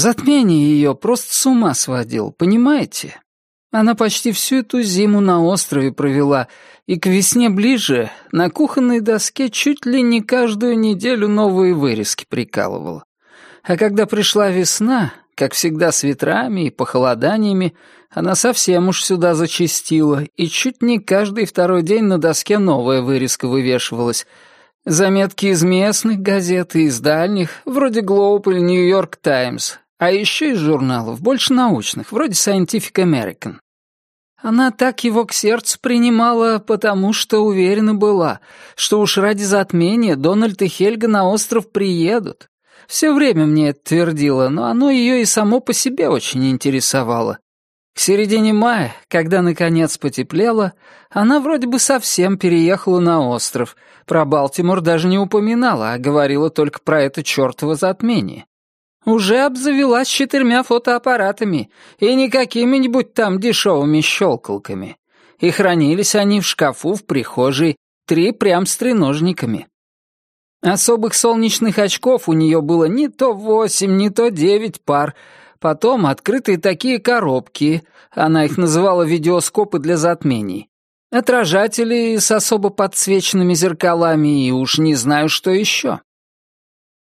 Затмение ее просто с ума сводил, понимаете? Она почти всю эту зиму на острове провела, и к весне ближе на кухонной доске чуть ли не каждую неделю новые вырезки прикалывала. А когда пришла весна, как всегда с ветрами и похолоданиями, она совсем уж сюда зачастила, и чуть не каждый второй день на доске новая вырезка вывешивалась. Заметки из местных газет и из дальних, вроде «Глоуб» или «Нью-Йорк Таймс», а еще из журналов, больше научных, вроде Scientific American. Она так его к сердцу принимала, потому что уверена была, что уж ради затмения Дональд и Хельга на остров приедут. Все время мне это твердила, но оно ее и само по себе очень интересовало. К середине мая, когда наконец потеплело, она вроде бы совсем переехала на остров. Про Балтимор даже не упоминала, а говорила только про это чертово затмение. Уже обзавелась четырьмя фотоаппаратами и не какими-нибудь там дешевыми щелкалками. И хранились они в шкафу в прихожей, три прям с треножниками. Особых солнечных очков у нее было не то восемь, не то девять пар, Потом открытые такие коробки, она их называла видеоскопы для затмений. Отражатели с особо подсвеченными зеркалами и уж не знаю, что еще.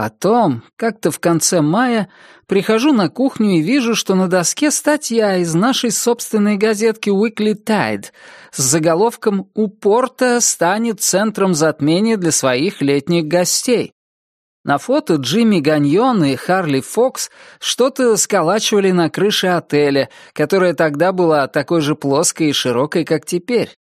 Потом, как-то в конце мая, прихожу на кухню и вижу, что на доске статья из нашей собственной газетки Weekly Tide с заголовком «У порта станет центром затмения для своих летних гостей». На фото Джимми Ганьон и Харли Фокс что-то сколачивали на крыше отеля, которая тогда была такой же плоской и широкой, как теперь.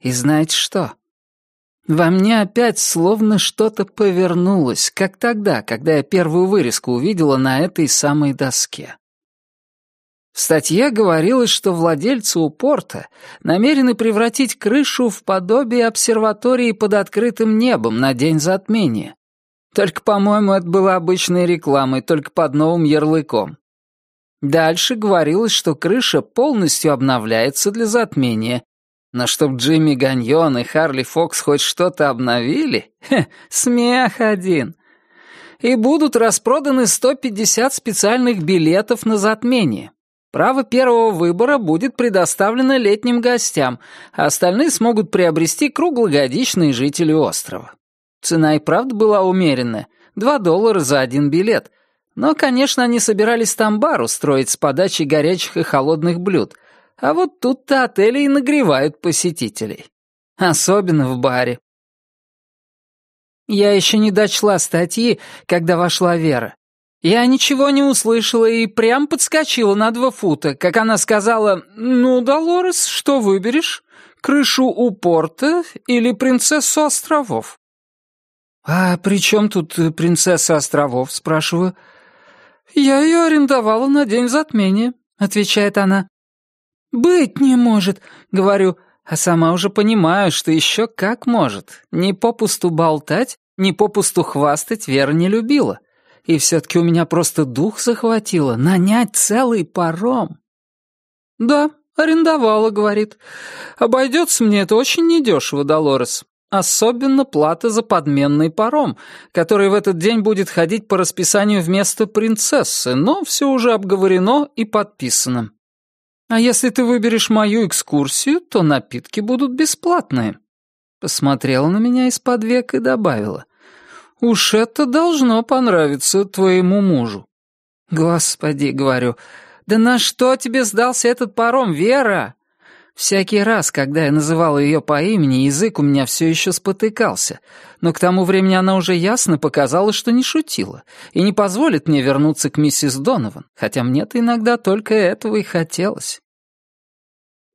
И знаете что? Во мне опять словно что-то повернулось, как тогда, когда я первую вырезку увидела на этой самой доске. В статье говорилось, что владельцы порта намерены превратить крышу в подобие обсерватории под открытым небом на день затмения, только, по-моему, это было обычной рекламой, только под новым ярлыком. Дальше говорилось, что крыша полностью обновляется для затмения. Но чтоб Джимми Ганьон и Харли Фокс хоть что-то обновили? Хе, смех один. И будут распроданы 150 специальных билетов на затмение. Право первого выбора будет предоставлено летним гостям, а остальные смогут приобрести круглогодичные жители острова. Цена и правда была умеренная — два доллара за один билет. Но, конечно, они собирались там бар устроить с подачей горячих и холодных блюд. А вот тут-то отели и нагревают посетителей. Особенно в баре. Я еще не дочла статьи, когда вошла Вера. Я ничего не услышала и прям подскочила на два фута, как она сказала, «Ну, Долорес, что выберешь? Крышу у порта или принцессу островов?» «А при чем тут э, принцесса островов?» — спрашиваю. «Я ее арендовала на день затмения», — отвечает она. «Быть не может», — говорю, а сама уже понимаю, что еще как может. Ни попусту болтать, ни попусту хвастать Вера не любила. И все-таки у меня просто дух захватило нанять целый паром. «Да, арендовала», — говорит. «Обойдется мне это очень недешево, Долорес. Особенно плата за подменный паром, который в этот день будет ходить по расписанию вместо принцессы, но все уже обговорено и подписано. А если ты выберешь мою экскурсию, то напитки будут бесплатные. Посмотрела на меня из-под век и добавила. Уж это должно понравиться твоему мужу. Господи, говорю, да на что тебе сдался этот паром, Вера? Всякий раз, когда я называла ее по имени, язык у меня все еще спотыкался, но к тому времени она уже ясно показала, что не шутила, и не позволит мне вернуться к миссис Донован, хотя мне-то иногда только этого и хотелось.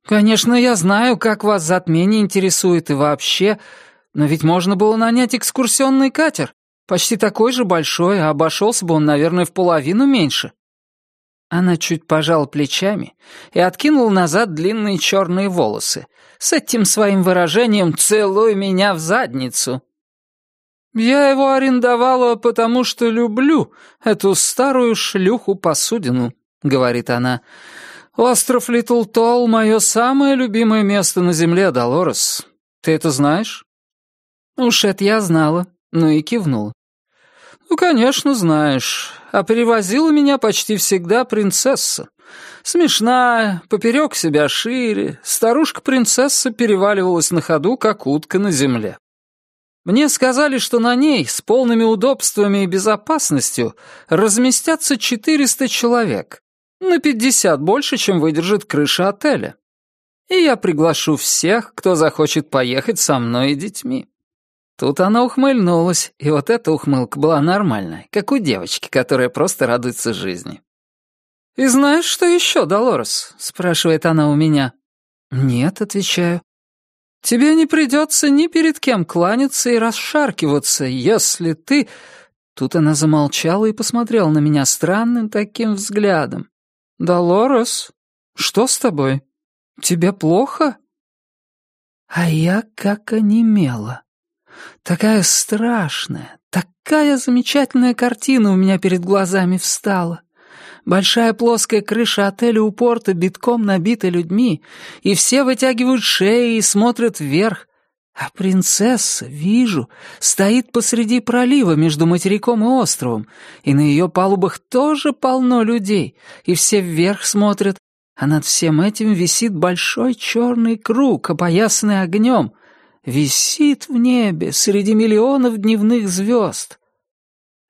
«Конечно, я знаю, как вас затмение интересует и вообще, но ведь можно было нанять экскурсионный катер, почти такой же большой, а обошелся бы он, наверное, в половину меньше». Она чуть пожала плечами и откинула назад длинные черные волосы с этим своим выражением «целуй меня в задницу». «Я его арендовала, потому что люблю эту старую шлюху-посудину», — говорит она. «Остров Литл Толл — мое самое любимое место на земле, Долорес. Ты это знаешь?» Уж это я знала, ну и кивнула. «Ну, конечно, знаешь. А привозила меня почти всегда принцесса. Смешная, поперек себя шире, старушка-принцесса переваливалась на ходу, как утка на земле. Мне сказали, что на ней с полными удобствами и безопасностью разместятся 400 человек, на 50 больше, чем выдержит крыша отеля. И я приглашу всех, кто захочет поехать со мной и детьми. Тут она ухмыльнулась, и вот эта ухмылка была нормальная, как у девочки, которая просто радуется жизни. «И знаешь, что еще, Долорес?» — спрашивает она у меня. «Нет», — отвечаю. «Тебе не придется ни перед кем кланяться и расшаркиваться, если ты...» Тут она замолчала и посмотрела на меня странным таким взглядом. «Долорес, что с тобой? Тебе плохо?» А я как онемела. Такая страшная, такая замечательная картина у меня перед глазами встала. Большая плоская крыша отеля у порта битком набита людьми, и все вытягивают шеи и смотрят вверх. А принцесса, вижу, стоит посреди пролива между материком и островом, и на ее палубах тоже полно людей, и все вверх смотрят, а над всем этим висит большой черный круг, опоясанный огнем, висит в небе среди миллионов дневных звезд.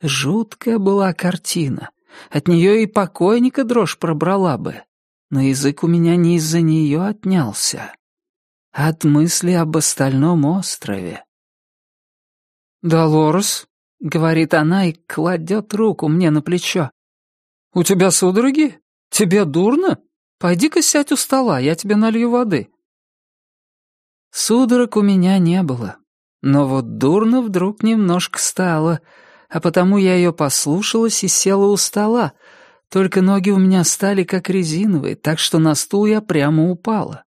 Жуткая была картина. От нее и покойника дрожь пробрала бы. Но язык у меня не из-за нее отнялся, от мысли об остальном острове. «Долорес», — говорит она и кладет руку мне на плечо. «У тебя судороги? Тебе дурно? Пойди-ка сядь у стола, я тебе налью воды». Судорог у меня не было, но вот дурно вдруг немножко стало, а потому я ее послушалась и села у стола, только ноги у меня стали как резиновые, так что на стул я прямо упала.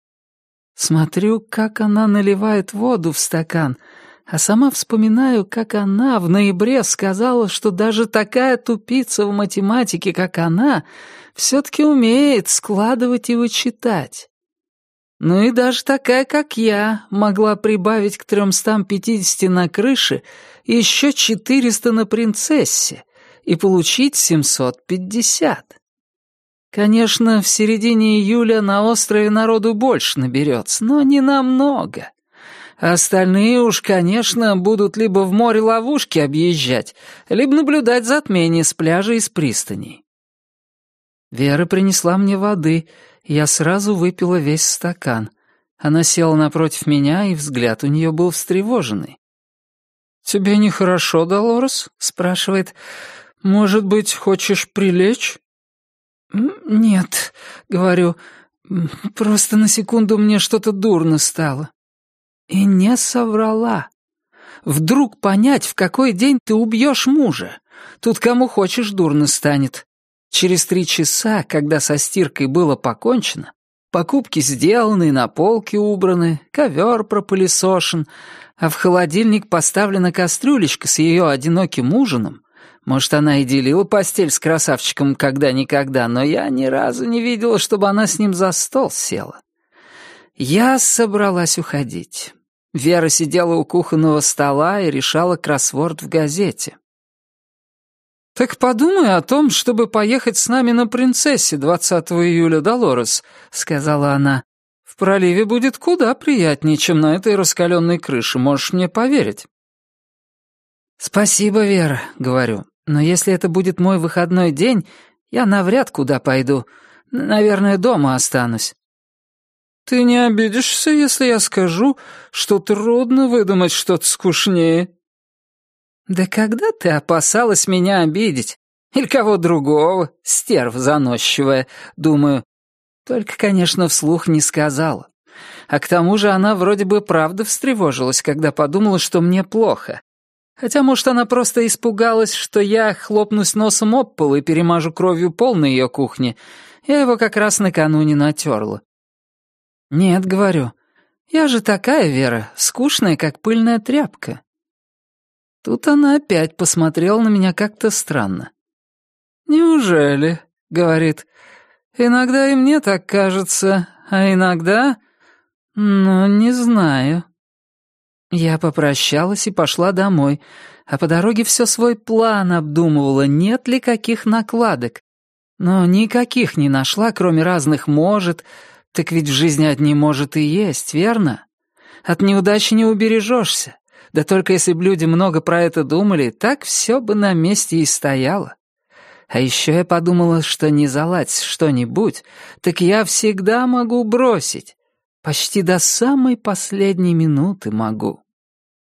Смотрю, как она наливает воду в стакан, а сама вспоминаю, как она в ноябре сказала, что даже такая тупица в математике, как она, все-таки умеет складывать и вычитать. Ну и даже такая, как я, могла прибавить к 350 на крыше еще 400 на принцессе и получить 750. Конечно, в середине июля на острове народу больше наберется, но не намного. Остальные уж, конечно, будут либо в море ловушки объезжать, либо наблюдать затмение с пляжа и с пристаней. Вера принесла мне воды — я сразу выпила весь стакан. Она села напротив меня, и взгляд у нее был встревоженный. «Тебе нехорошо, Долорес?» — спрашивает. «Может быть, хочешь прилечь?» «Нет», — говорю, — «просто на секунду мне что-то дурно стало». И не соврала. Вдруг понять, в какой день ты убьешь мужа. Тут кому хочешь дурно станет. Через три часа, когда со стиркой было покончено, покупки сделаны, на полке убраны, ковер пропылесошен, а в холодильник поставлена кастрюлечка с ее одиноким ужином, может, она и делила постель с красавчиком когда-никогда, но я ни разу не видела, чтобы она с ним за стол села. Я собралась уходить. Вера сидела у кухонного стола и решала кроссворд в газете. «Так подумай о том, чтобы поехать с нами на принцессе 20 июля, Долорес», — сказала она. «В проливе будет куда приятнее, чем на этой раскаленной крыше, можешь мне поверить». «Спасибо, Вера», — говорю. «Но если это будет мой выходной день, я навряд куда пойду. Наверное, дома останусь». «Ты не обидишься, если я скажу, что трудно выдумать что-то скучнее?» «Да когда ты опасалась меня обидеть? Или кого другого, стерв заносчивая, думаю. Только, конечно, вслух не сказала. А к тому же она вроде бы правда встревожилась, когда подумала, что мне плохо. Хотя, может, она просто испугалась, что я хлопнусь носом об пол и перемажу кровью пол на ее кухне. Я его как раз накануне натерла. «Нет, — говорю, — я же такая, Вера, скучная, как пыльная тряпка. Тут она опять посмотрела на меня как-то странно. «Неужели?» — говорит. «Иногда и мне так кажется, а иногда... Ну, не знаю». Я попрощалась и пошла домой, а по дороге все свой план обдумывала, нет ли каких накладок. Но никаких не нашла, кроме разных «может», так ведь в жизни одни «может» и есть, верно? От неудачи не убережешься. Да только если бы люди много про это думали, так все бы на месте и стояло. А еще я подумала, что не заладь что-нибудь, так я всегда могу бросить. Почти до самой последней минуты могу.